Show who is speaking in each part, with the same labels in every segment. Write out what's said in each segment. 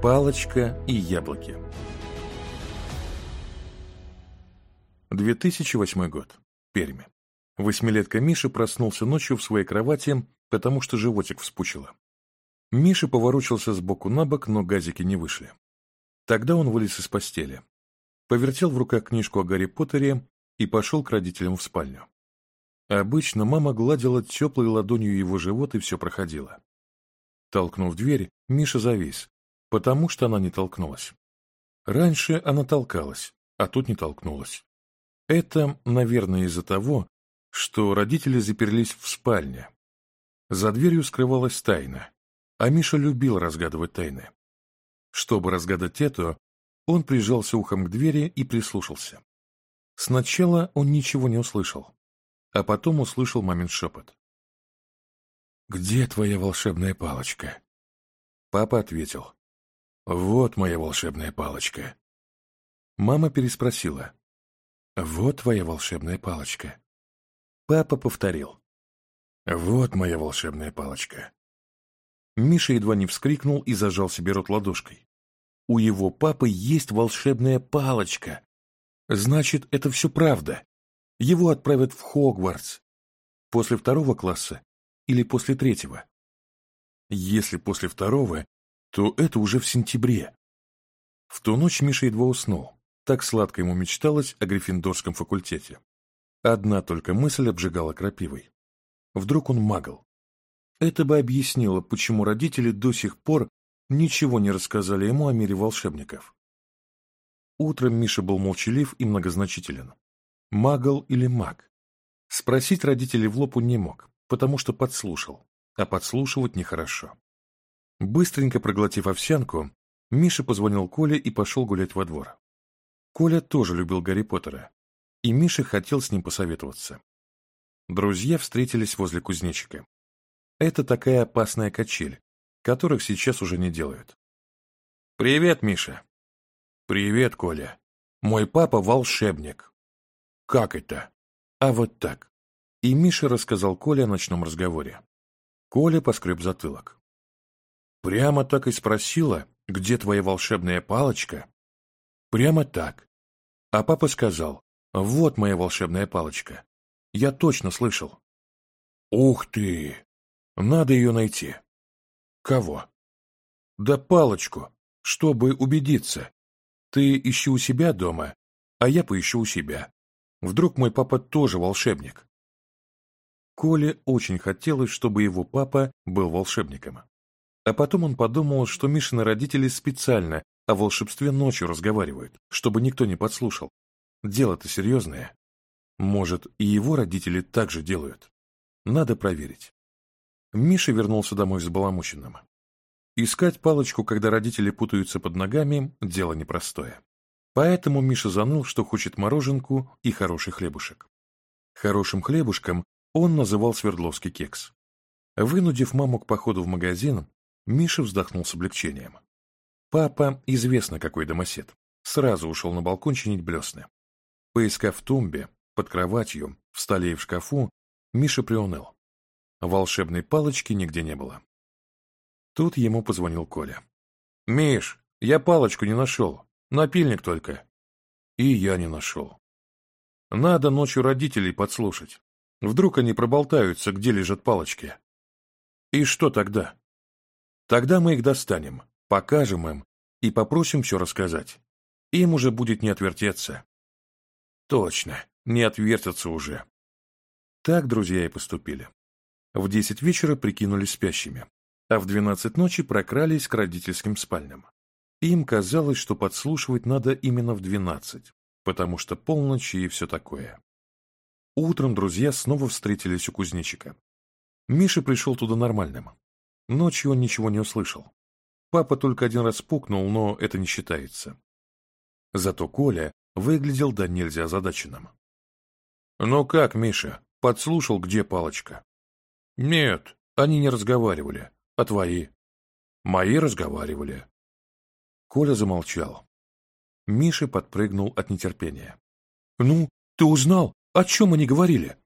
Speaker 1: Палочка и яблоки. 2008 год. Перми. Восьмилетка Миша проснулся ночью в своей кровати, потому что животик вспучило. Миша поворочился сбоку на бок, но газики не вышли. Тогда он вылез из постели, повертел в руках книжку о Гарри Поттере и пошел к родителям в спальню. Обычно мама гладила теплой ладонью его живот и все проходило. Толкнув дверь, Миша завис, потому что она не толкнулась. Раньше она толкалась, а тут не толкнулась. Это, наверное, из-за того, что родители заперлись в спальне. За дверью скрывалась тайна, а Миша любил разгадывать тайны. Чтобы разгадать эту, он прижался ухом к двери и прислушался. Сначала он ничего не услышал, а потом услышал мамин шепот. «Где твоя волшебная палочка?» Папа ответил. Вот моя волшебная палочка. Мама переспросила. Вот твоя волшебная палочка. Папа повторил. Вот моя волшебная палочка. Миша едва не вскрикнул и зажал себе рот ладошкой. У его папы есть волшебная палочка. Значит, это все правда. Его отправят в Хогвартс. После второго класса или после третьего? Если после второго, то это уже в сентябре. В ту ночь Миша едва уснул. Так сладко ему мечталось о Гриффиндорском факультете. Одна только мысль обжигала крапивой. Вдруг он магл. Это бы объяснило, почему родители до сих пор ничего не рассказали ему о мире волшебников. Утром Миша был молчалив и многозначителен. Магл или маг? Спросить родителей в лопу не мог, потому что подслушал, а подслушивать нехорошо. Быстренько проглотив овсянку, Миша позвонил Коле и пошел гулять во двор. Коля тоже любил Гарри Поттера, и Миша хотел с ним посоветоваться. Друзья встретились возле кузнечика. Это такая опасная качель, которых сейчас уже не делают. «Привет, Миша!» «Привет, Коля! Мой папа волшебник!» «Как это?» «А вот так!» И Миша рассказал Коле о ночном разговоре. Коля поскреб затылок. Прямо так и спросила, где твоя волшебная палочка? Прямо так. А папа сказал, вот моя волшебная палочка. Я точно слышал. Ух ты! Надо ее найти. Кого? Да палочку, чтобы убедиться. Ты ищи у себя дома, а я поищу у себя. Вдруг мой папа тоже волшебник. Коле очень хотелось, чтобы его папа был волшебником. А потом он подумал, что Мишины родители специально о волшебстве ночью разговаривают, чтобы никто не подслушал. Дело-то серьезное. Может, и его родители так же делают. Надо проверить. Миша вернулся домой взбаламученным. Искать палочку, когда родители путаются под ногами, дело непростое. Поэтому Миша заныл, что хочет мороженку и хороший хлебушек. Хорошим хлебушком он называл свердловский кекс. Вынудив маму к походу в магазин, Миша вздохнул с облегчением. Папа, известно какой домосед, сразу ушел на балкон чинить блесны. Поискав в тумбе, под кроватью, в столе и в шкафу, Миша приуныл. Волшебной палочки нигде не было. Тут ему позвонил Коля. «Миш, я палочку не нашел, напильник только». И я не нашел. Надо ночью родителей подслушать. Вдруг они проболтаются, где лежат палочки. И что тогда? Тогда мы их достанем, покажем им и попросим все рассказать. Им уже будет не отвертеться. Точно, не отвертятся уже. Так друзья и поступили. В десять вечера прикинулись спящими, а в двенадцать ночи прокрались к родительским спальням. Им казалось, что подслушивать надо именно в двенадцать, потому что полночь и все такое. Утром друзья снова встретились у кузнечика. Миша пришел туда нормальным, Ночью он ничего не услышал. Папа только один раз пукнул, но это не считается. Зато Коля выглядел да нельзя озадаченным. «Ну как, Миша, подслушал, где палочка?» «Нет, они не разговаривали, а твои?» «Мои разговаривали». Коля замолчал. Миша подпрыгнул от нетерпения. «Ну, ты узнал, о чем они говорили?»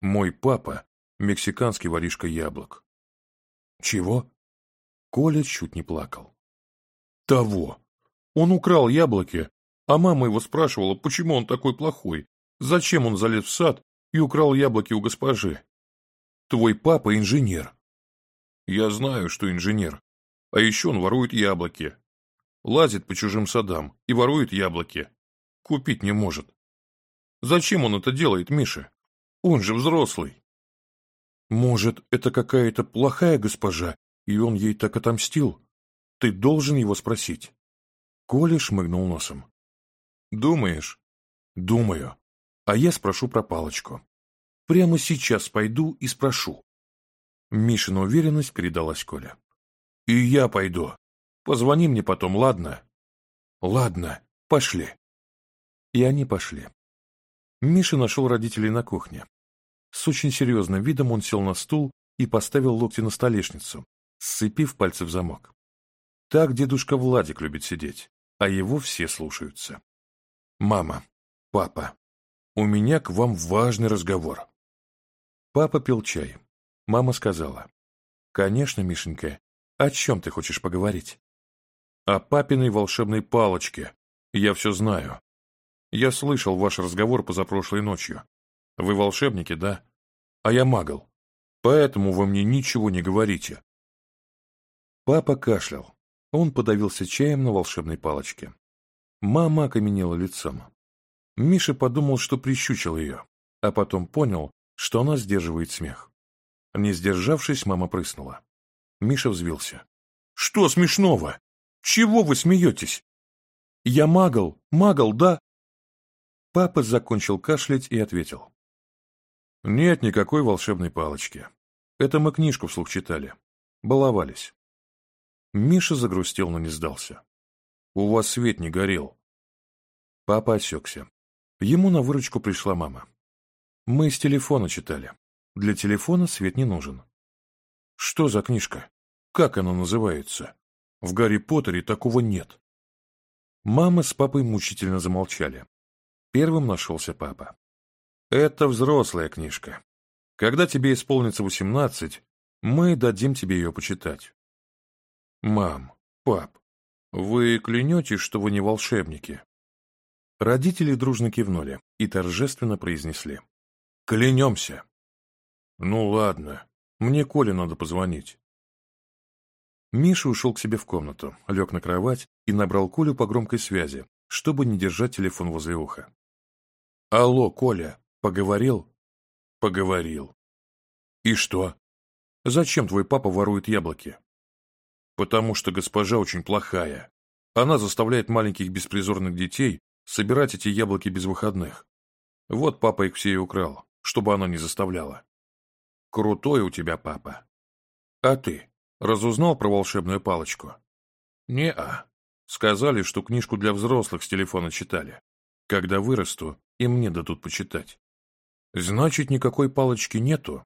Speaker 1: «Мой папа — мексиканский воришка яблок. Чего? Коля чуть не плакал. Того. Он украл яблоки, а мама его спрашивала, почему он такой плохой, зачем он залез в сад и украл яблоки у госпожи. Твой папа инженер. Я знаю, что инженер. А еще он ворует яблоки. Лазит по чужим садам и ворует яблоки. Купить не может. Зачем он это делает, Миша? Он же взрослый. Может, это какая-то плохая госпожа, и он ей так отомстил? Ты должен его спросить. Коля шмыгнул носом. Думаешь? Думаю. А я спрошу про палочку. Прямо сейчас пойду и спрошу. Мишина уверенность передалась Коле. И я пойду. Позвони мне потом, ладно? Ладно, пошли. И они пошли. С очень серьезным видом он сел на стул и поставил локти на столешницу, сцепив пальцы в замок. Так дедушка Владик любит сидеть, а его все слушаются. «Мама, папа, у меня к вам важный разговор». Папа пил чай. Мама сказала. «Конечно, Мишенька, о чем ты хочешь поговорить?» «О папиной волшебной палочке. Я все знаю. Я слышал ваш разговор позапрошлой ночью. Вы волшебники, да? А я магл. Поэтому вы мне ничего не говорите. Папа кашлял. Он подавился чаем на волшебной палочке. Мама окаменела лицом. Миша подумал, что прищучил ее, а потом понял, что она сдерживает смех. Не сдержавшись, мама прыснула. Миша взвился. «Что смешного? Чего вы смеетесь?» «Я магл, магл, да?» Папа закончил кашлять и ответил. Нет никакой волшебной палочки. Это мы книжку вслух читали. Баловались. Миша загрустил, но не сдался. У вас свет не горел. Папа осекся. Ему на выручку пришла мама. Мы с телефона читали. Для телефона свет не нужен. Что за книжка? Как она называется? В Гарри Поттере такого нет. Мама с папой мучительно замолчали. Первым нашелся папа. Это взрослая книжка. Когда тебе исполнится восемнадцать, мы дадим тебе ее почитать. Мам, пап, вы клянетесь, что вы не волшебники? Родители дружно кивнули и торжественно произнесли. Клянемся. Ну ладно, мне Коле надо позвонить. Миша ушел к себе в комнату, лег на кровать и набрал Колю по громкой связи, чтобы не держать телефон возле уха. «Алло, Коля!» Поговорил? Поговорил. И что? Зачем твой папа ворует яблоки? Потому что госпожа очень плохая. Она заставляет маленьких беспризорных детей собирать эти яблоки без выходных. Вот папа их все и украл, чтобы она не заставляла. Крутой у тебя папа. А ты разузнал про волшебную палочку? Не-а. Сказали, что книжку для взрослых с телефона читали. Когда вырасту, и мне дадут почитать. Значит, никакой палочки нету?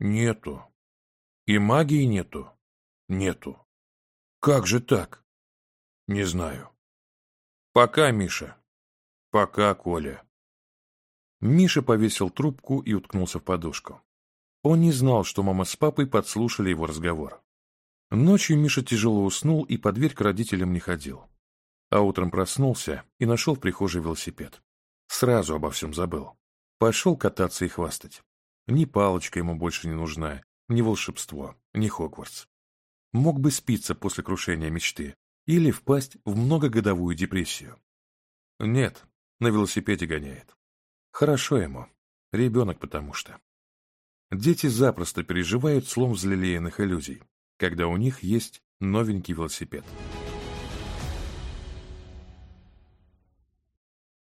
Speaker 1: Нету. И магии нету? Нету. Как же так? Не знаю. Пока, Миша. Пока, Коля. Миша повесил трубку и уткнулся в подушку. Он не знал, что мама с папой подслушали его разговор. Ночью Миша тяжело уснул и под дверь к родителям не ходил. А утром проснулся и нашел в прихожей велосипед. Сразу обо всем забыл. Пошел кататься и хвастать. Ни палочка ему больше не нужна, ни волшебство, ни Хогвартс. Мог бы спиться после крушения мечты или впасть в многогодовую депрессию. Нет, на велосипеде гоняет. Хорошо ему, ребенок потому что. Дети запросто переживают слом взлелеянных иллюзий, когда у них есть новенький велосипед.